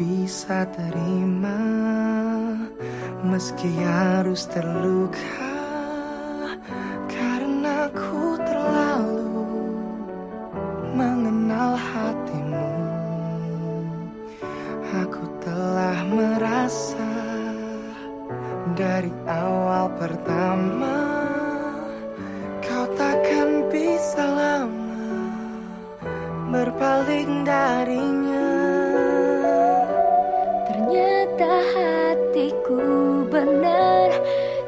bisa terima Meski harus terluka Karena ku terlalu mengenal hatimu. Aku telah merasa dari awal pertama Kau takkan bisa lama berpaling darinya Ternyata hatiku benar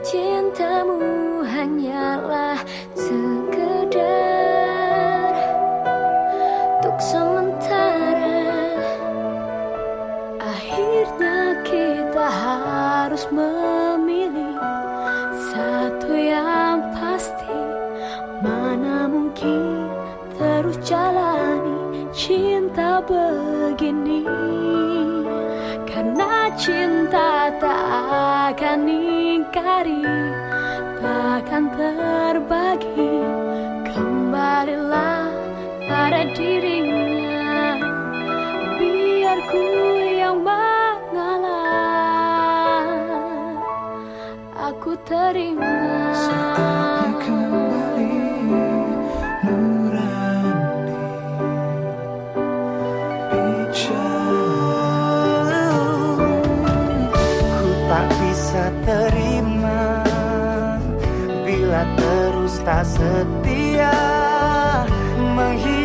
Cintamu hanyalah sekedar. Untuk sementara Akhirnya kita harus memilih Satu yang pasti. Mana mungkin terus jalani cinta begini cinta tak akan ingkari Takkan terbagi. Kembalilah pada dirinya Biar ku yang mengalah. Aku terima setia Mengkhianati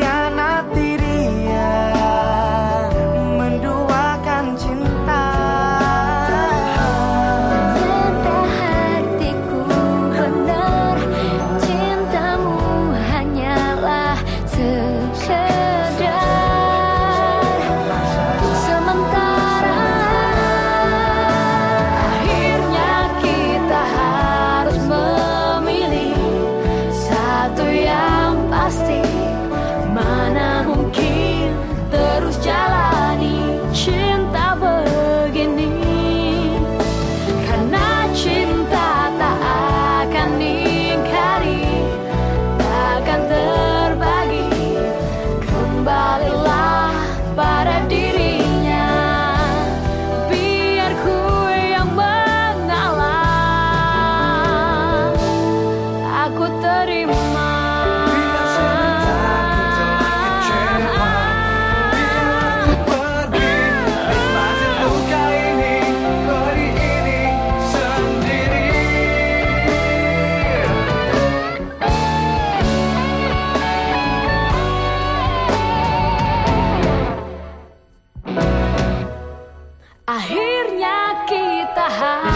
Kembalilah kita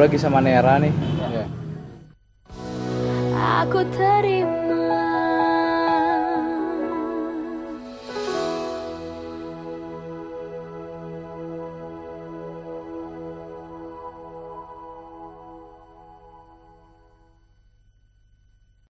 lagi sama Nera nih. Aku terima